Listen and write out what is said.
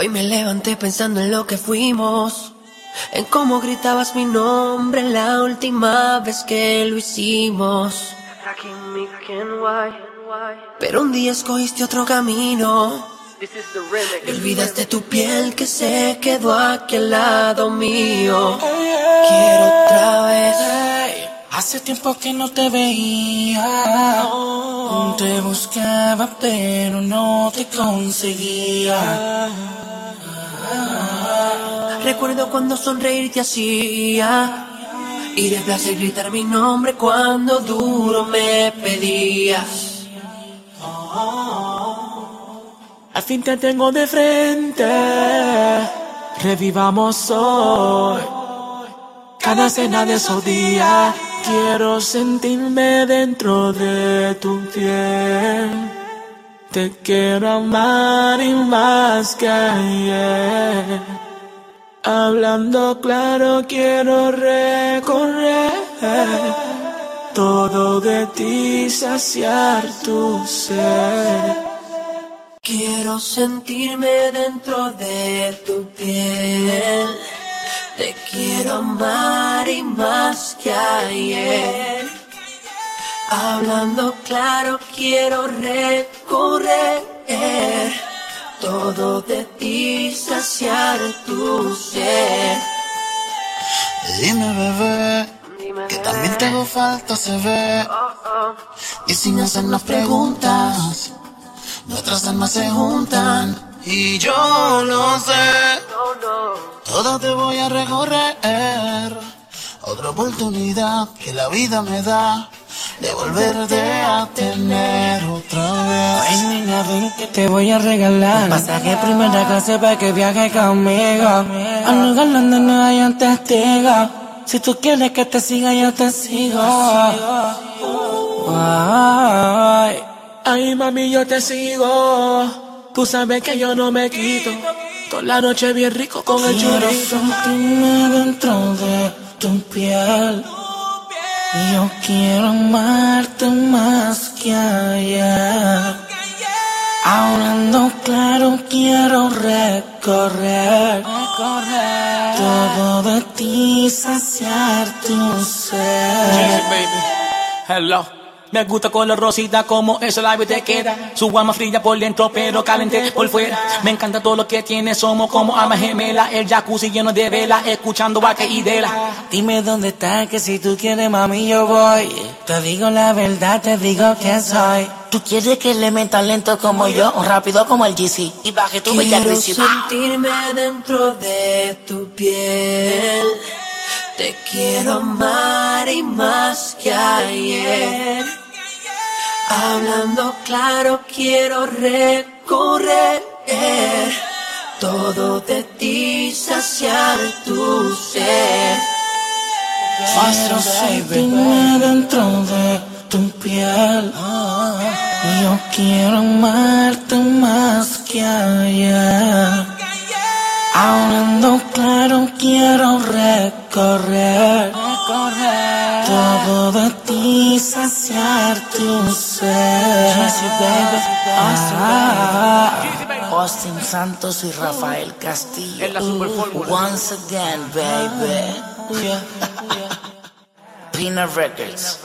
Hoy me levanté pensando en lo que fuimos, en cómo gritabas mi nombre la última vez que lo hicimos. Pero un día escogiste otro camino. Y olvidaste tu piel que se quedó aquí al lado mío. Quiero otra vez. Hace tiempo que no te veía. Te buscaba, pero no te conseguía. Recuerdo cuando sonreír te hacía. Y de placer gritar mi nombre cuando duro me pedías. Al fin te tengo de frente. Revivamos hoy. Cada cena de esos días. Quiero sentirme dentro de tu piel. Te quiero amar y más que ayer. Hablando claro, quiero recorrer todo de ti, saciar tu ser. Quiero sentirme dentro de tu piel. Te quiero amar y más que ayer. Hablando claro, quiero recorrer todo de ti, saciar tu ser. Dime, bebé, que también te hago falta, se ve. Y sin hacernos preguntas, nuestras almas se juntan. Y yo lo sé, todo te voy a recorrer. Otra oportunidad que la vida me da de volverte a tener otra vez. Ay, niña, ven que te voy a regalar un pasaje primera clase para que viajes conmigo. A lugar donde no hayan testigos. Si tú quieres que te siga, yo te sigo. Ay, ay, mami, yo te sigo. Tú sabes que yo no me quito. Toda la noche bien rico con el Quiero chorizo. sentirme dentro de tu piel. Yo quiero amarte más que ayer. Hablando claro, quiero recorrer todo de ti, saciar tu ser. Hello. Me gusta color rosita como eso la te queda. Su alma fría por dentro pero caliente por fuera. Me encanta todo lo que tiene, somos como alma gemela. El jacuzzi lleno de vela, escuchando vaque y dela. Dime dónde estás, que si tú quieres mami yo voy. Te digo la verdad, te digo que soy. Tú quieres que le meta lento como yo, o rápido como el GC. Y baje tu bella Quiero sentirme dentro de tu piel. Te quiero amar y más que ayer. Hablando claro, quiero recorrer todo de ti, saciar tu ser. Quiero sentirme dentro de tu piel. Yo quiero amarte más que ayer. Hablando claro, quiero recorrer todo de ti, saciar tu ser. Ah, Austin Santos y Rafael Castillo. En la Super Fórmula. Once again, baby. Pina Records.